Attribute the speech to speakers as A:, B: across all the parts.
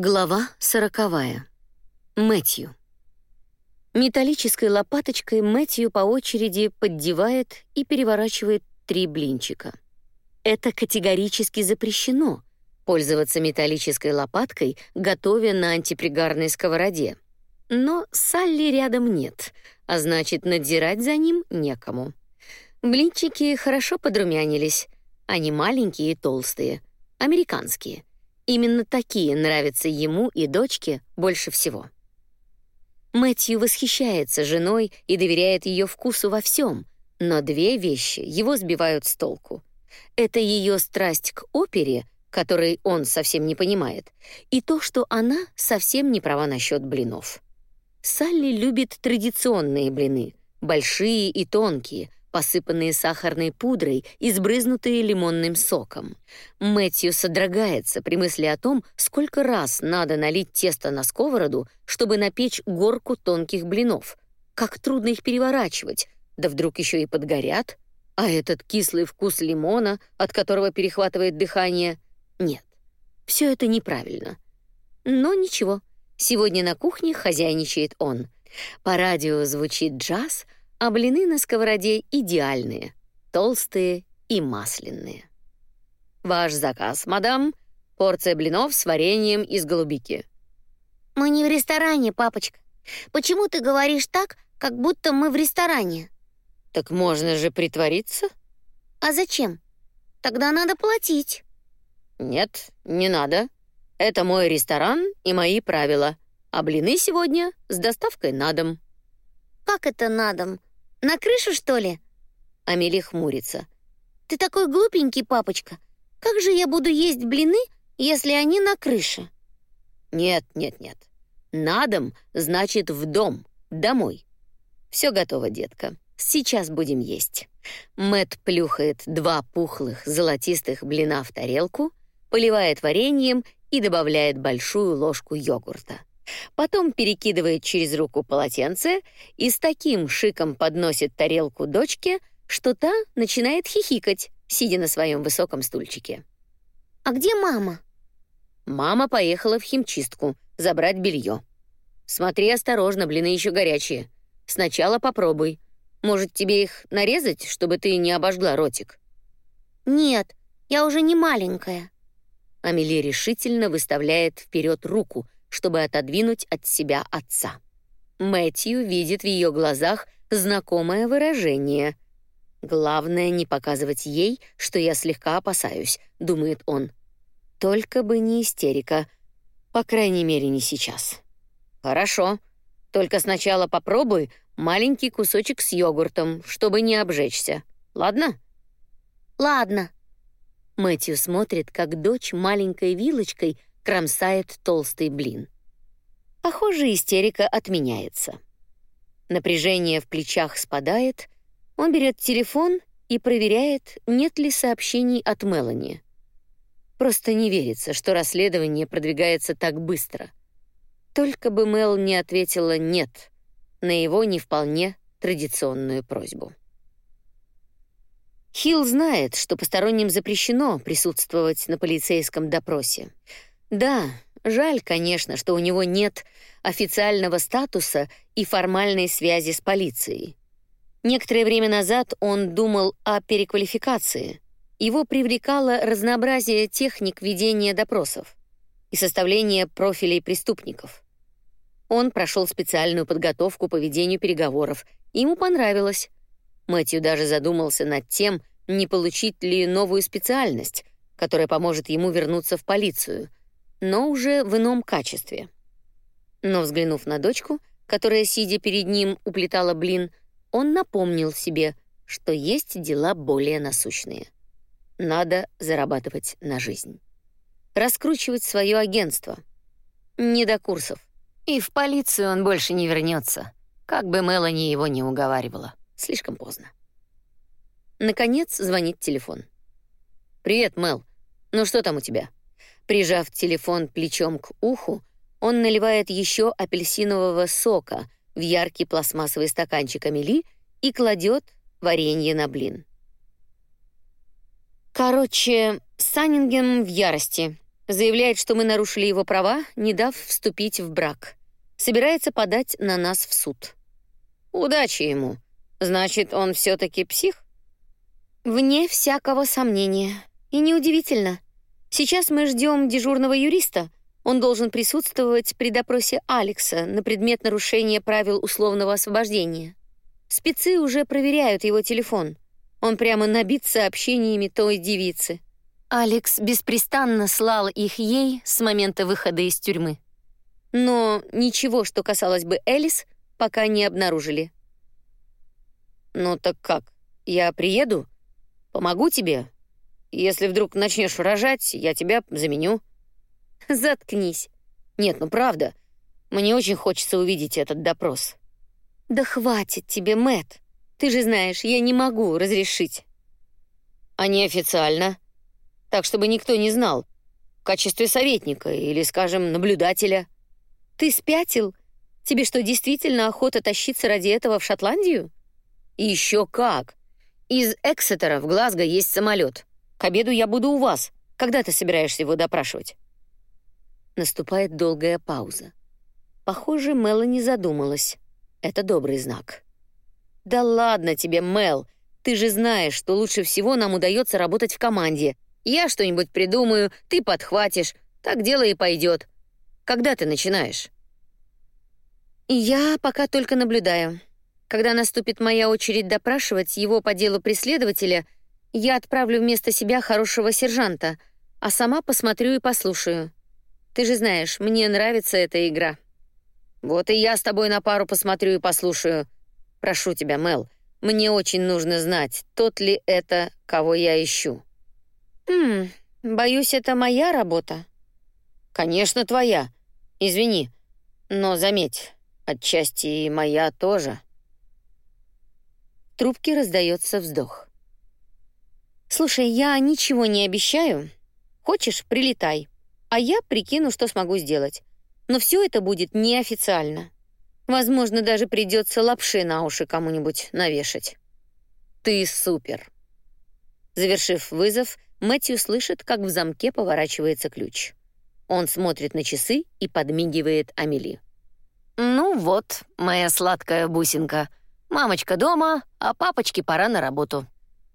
A: Глава сороковая. Мэтью. Металлической лопаточкой Мэтью по очереди поддевает и переворачивает три блинчика. Это категорически запрещено — пользоваться металлической лопаткой, готовя на антипригарной сковороде. Но Салли рядом нет, а значит, надзирать за ним некому. Блинчики хорошо подрумянились. Они маленькие и толстые, американские — Именно такие нравятся ему и дочке больше всего. Мэтью восхищается женой и доверяет ее вкусу во всем, но две вещи его сбивают с толку. Это ее страсть к опере, которой он совсем не понимает, и то, что она совсем не права насчет блинов. Салли любит традиционные блины, большие и тонкие, посыпанные сахарной пудрой и сбрызнутые лимонным соком. Мэтью содрогается при мысли о том, сколько раз надо налить тесто на сковороду, чтобы напечь горку тонких блинов. Как трудно их переворачивать, да вдруг еще и подгорят. А этот кислый вкус лимона, от которого перехватывает дыхание, нет. Все это неправильно. Но ничего. Сегодня на кухне хозяйничает он. По радио звучит джаз — а блины на сковороде идеальные, толстые и масляные. Ваш заказ, мадам, порция блинов с вареньем из голубики.
B: Мы не в ресторане, папочка. Почему ты говоришь так, как будто мы в ресторане?
A: Так можно же притвориться?
B: А зачем? Тогда надо платить.
A: Нет, не надо. Это мой ресторан и мои правила. А блины сегодня с доставкой на дом.
B: Как это на дом? На крышу, что ли?»
A: Амели хмурится.
B: «Ты такой глупенький, папочка. Как же я буду есть блины, если они на крыше?»
A: «Нет, нет, нет. На дом значит в дом, домой. Все готово, детка. Сейчас будем есть». Мэт плюхает два пухлых золотистых блина в тарелку, поливает вареньем и добавляет большую ложку йогурта. Потом перекидывает через руку полотенце и с таким шиком подносит тарелку дочке, что та начинает хихикать, сидя на своем высоком стульчике.
B: «А где мама?»
A: Мама поехала в химчистку забрать белье. «Смотри осторожно, блины еще горячие. Сначала попробуй. Может, тебе их нарезать, чтобы ты не обожгла ротик?»
B: «Нет, я уже не маленькая».
A: Амели решительно выставляет вперед руку — чтобы отодвинуть от себя отца. Мэтью видит в ее глазах знакомое выражение. «Главное не показывать ей, что я слегка опасаюсь», — думает он. «Только бы не истерика. По крайней мере, не сейчас». «Хорошо. Только сначала попробуй маленький кусочек с йогуртом, чтобы не обжечься. Ладно?»
B: «Ладно».
A: Мэтью смотрит, как дочь маленькой вилочкой кромсает толстый блин. Похоже, истерика отменяется. Напряжение в плечах спадает, он берет телефон и проверяет, нет ли сообщений от Мелани. Просто не верится, что расследование продвигается так быстро. Только бы Мел не ответила «нет» на его не вполне традиционную просьбу. Хилл знает, что посторонним запрещено присутствовать на полицейском допросе, да, жаль, конечно, что у него нет официального статуса и формальной связи с полицией. Некоторое время назад он думал о переквалификации. Его привлекало разнообразие техник ведения допросов и составления профилей преступников. Он прошел специальную подготовку по ведению переговоров, ему понравилось. Мэтью даже задумался над тем, не получить ли новую специальность, которая поможет ему вернуться в полицию — но уже в ином качестве. Но взглянув на дочку, которая сидя перед ним уплетала блин, он напомнил себе, что есть дела более насущные. Надо зарабатывать на жизнь. Раскручивать свое агентство. Не до курсов. И в полицию он больше не вернется, как бы Мелани его не уговаривала. Слишком поздно. Наконец звонит телефон. «Привет, Мел. Ну что там у тебя?» Прижав телефон плечом к уху, он наливает еще апельсинового сока в яркий пластмассовый стаканчик Амели и кладет варенье на блин. Короче, Саннингем в ярости. Заявляет, что мы нарушили его права, не дав вступить в брак. Собирается подать на нас в суд. Удачи ему. Значит, он все-таки псих? Вне всякого сомнения. И неудивительно. Сейчас мы ждем дежурного юриста. Он должен присутствовать при допросе Алекса на предмет нарушения правил условного освобождения. Спецы уже проверяют его телефон. Он прямо набит сообщениями той девицы. Алекс беспрестанно слал их ей с момента выхода из тюрьмы. Но ничего, что касалось бы Элис, пока не обнаружили. «Ну так как? Я приеду? Помогу тебе? Если вдруг начнешь рожать, я тебя заменю». «Заткнись». «Нет, ну правда. Мне очень хочется увидеть этот допрос». «Да хватит тебе, Мэт. Ты же знаешь, я не могу разрешить». «А неофициально? Так, чтобы никто не знал. В качестве советника или, скажем, наблюдателя». «Ты спятил? Тебе что, действительно охота тащиться ради этого в Шотландию?» Еще как. Из Эксетера в Глазго есть самолет. К обеду я буду у вас. Когда ты собираешься его допрашивать? Наступает долгая пауза. Похоже, Мелани задумалась. Это добрый знак. Да ладно тебе, Мел. Ты же знаешь, что лучше всего нам удается работать в команде. Я что-нибудь придумаю, ты подхватишь. Так дело и пойдет. Когда ты начинаешь? Я пока только наблюдаю. Когда наступит моя очередь допрашивать его по делу преследователя, я отправлю вместо себя хорошего сержанта, а сама посмотрю и послушаю. Ты же знаешь, мне нравится эта игра. Вот и я с тобой на пару посмотрю и послушаю. Прошу тебя, Мел, мне очень нужно знать, тот ли это, кого я ищу. Хм, боюсь, это моя работа. Конечно, твоя. Извини, но заметь, отчасти и моя тоже трубке раздается вздох. «Слушай, я ничего не обещаю. Хочешь, прилетай, а я прикину, что смогу сделать. Но все это будет неофициально. Возможно, даже придется лапши на уши кому-нибудь навешать». «Ты супер!» Завершив вызов, Мэтью слышит, как в замке поворачивается ключ. Он смотрит на часы и подмигивает Амели. «Ну вот, моя сладкая бусинка, Мамочка дома, а папочке пора на работу.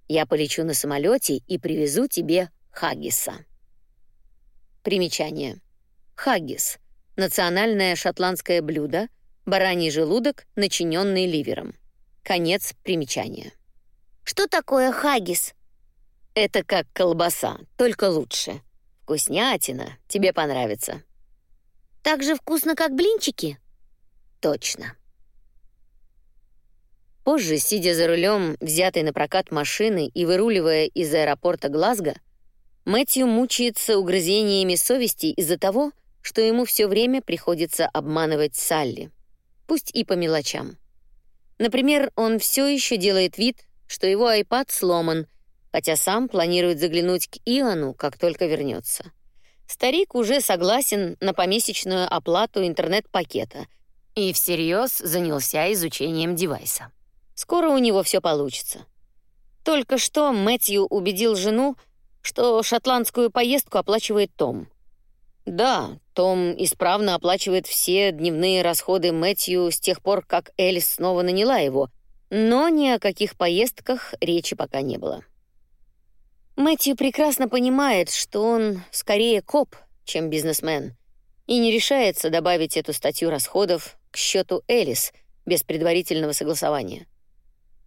A: Я полечу на самолете и привезу тебе хаггиса. Примечание. Хаггис — национальное шотландское блюдо, бараний желудок, начиненный ливером. Конец примечания.
B: Что такое хаггис?
A: Это как колбаса, только лучше. Вкуснятина, тебе понравится.
B: Так же вкусно, как блинчики?
A: Точно. Позже, сидя за рулем, взятой на прокат машины и выруливая из аэропорта Глазго, Мэтью мучается угрызениями совести из-за того, что ему все время приходится обманывать Салли, пусть и по мелочам. Например, он все еще делает вид, что его iPad сломан, хотя сам планирует заглянуть к Иону, как только вернется. Старик уже согласен на помесячную оплату интернет-пакета и всерьез занялся изучением девайса. Скоро у него все получится. Только что Мэтью убедил жену, что шотландскую поездку оплачивает Том. Да, Том исправно оплачивает все дневные расходы Мэтью с тех пор, как Элис снова наняла его, но ни о каких поездках речи пока не было. Мэтью прекрасно понимает, что он скорее коп, чем бизнесмен, и не решается добавить эту статью расходов к счету Элис без предварительного согласования.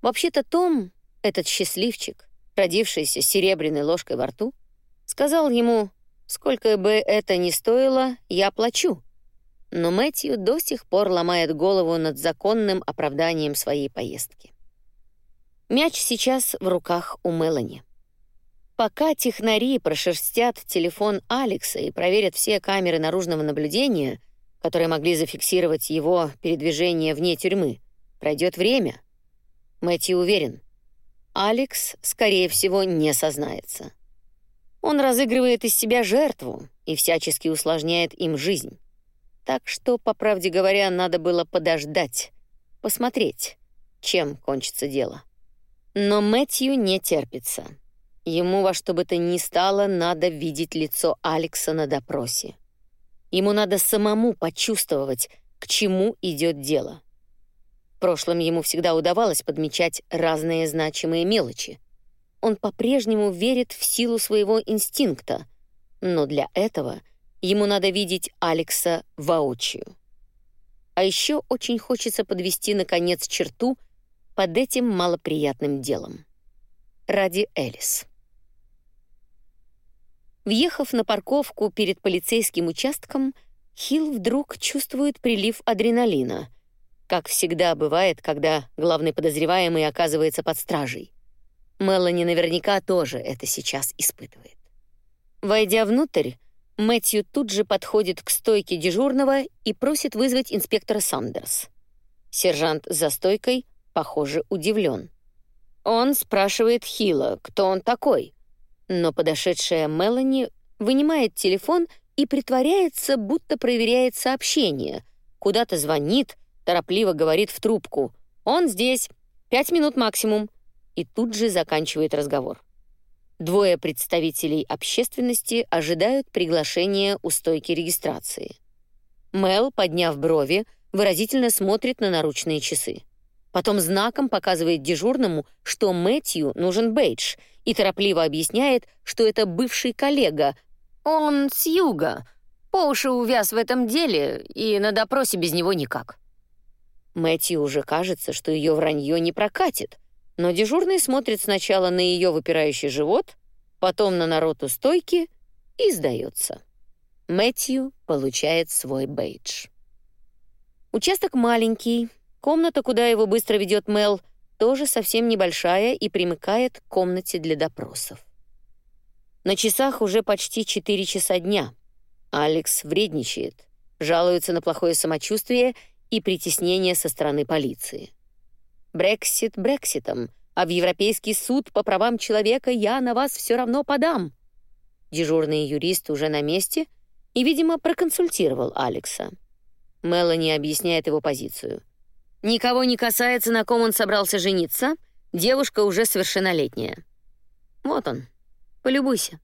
A: Вообще-то Том, этот счастливчик, родившийся серебряной ложкой во рту, сказал ему, сколько бы это ни стоило, я плачу. Но Мэтью до сих пор ломает голову над законным оправданием своей поездки. Мяч сейчас в руках у Мелани. Пока технари прошерстят телефон Алекса и проверят все камеры наружного наблюдения, которые могли зафиксировать его передвижение вне тюрьмы, пройдет время — Мэтью уверен, Алекс, скорее всего, не сознается. Он разыгрывает из себя жертву и всячески усложняет им жизнь. Так что, по правде говоря, надо было подождать, посмотреть, чем кончится дело. Но Мэтью не терпится. Ему во что бы то ни стало надо видеть лицо Алекса на допросе. Ему надо самому почувствовать, к чему идет дело. В прошлом ему всегда удавалось подмечать разные значимые мелочи. Он по-прежнему верит в силу своего инстинкта, но для этого ему надо видеть Алекса воочию. А еще очень хочется подвести наконец черту под этим малоприятным делом. Ради Элис. Въехав на парковку перед полицейским участком, Хилл вдруг чувствует прилив адреналина, как всегда бывает, когда главный подозреваемый оказывается под стражей. Мелани наверняка тоже это сейчас испытывает. Войдя внутрь, Мэтью тут же подходит к стойке дежурного и просит вызвать инспектора Сандерс. Сержант за стойкой, похоже, удивлен. Он спрашивает Хила, кто он такой, но подошедшая Мелани вынимает телефон и притворяется, будто проверяет сообщение, куда-то звонит, торопливо говорит в трубку «Он здесь, пять минут максимум», и тут же заканчивает разговор. Двое представителей общественности ожидают приглашения у стойки регистрации. Мел, подняв брови, выразительно смотрит на наручные часы. Потом знаком показывает дежурному, что Мэтью нужен бейдж, и торопливо объясняет, что это бывший коллега. Он с юга, по уши увяз в этом деле, и на допросе без него никак. Мэтью уже кажется, что ее вранье не прокатит, но дежурный смотрит сначала на ее выпирающий живот, потом на народ у стойки и сдается. Мэтью получает свой бейдж. Участок маленький, комната, куда его быстро ведет Мел, тоже совсем небольшая и примыкает к комнате для допросов. На часах уже почти 4 часа дня. Алекс вредничает, жалуется на плохое самочувствие и притеснение со стороны полиции. Брексит Брекситом, а в Европейский суд по правам человека я на вас все равно подам. Дежурный юрист уже на месте и, видимо, проконсультировал Алекса. Мелани объясняет его позицию. Никого не касается, на ком он собрался жениться. Девушка уже совершеннолетняя. Вот он. Полюбуйся.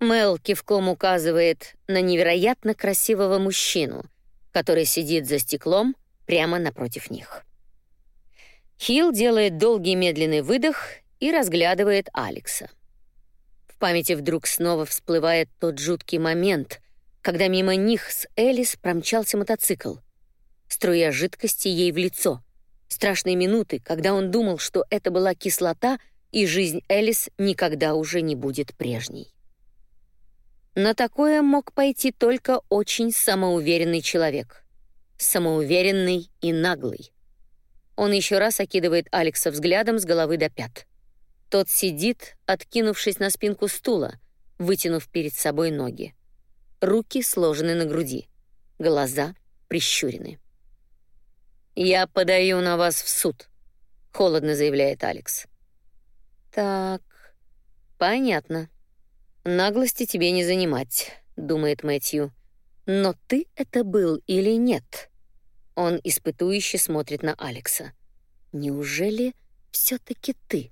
A: Мел кивком указывает на невероятно красивого мужчину — который сидит за стеклом прямо напротив них. Хилл делает долгий медленный выдох и разглядывает Алекса. В памяти вдруг снова всплывает тот жуткий момент, когда мимо них с Элис промчался мотоцикл, струя жидкости ей в лицо. Страшные минуты, когда он думал, что это была кислота, и жизнь Элис никогда уже не будет прежней. На такое мог пойти только очень самоуверенный человек. Самоуверенный и наглый. Он еще раз окидывает Алекса взглядом с головы до пят. Тот сидит, откинувшись на спинку стула, вытянув перед собой ноги. Руки сложены на груди, глаза прищурены. «Я подаю на вас в суд», — холодно заявляет Алекс. «Так, понятно», «Наглости тебе не занимать», — думает Мэтью. «Но ты это был или нет?» Он испытующе смотрит на Алекса. «Неужели все-таки ты?»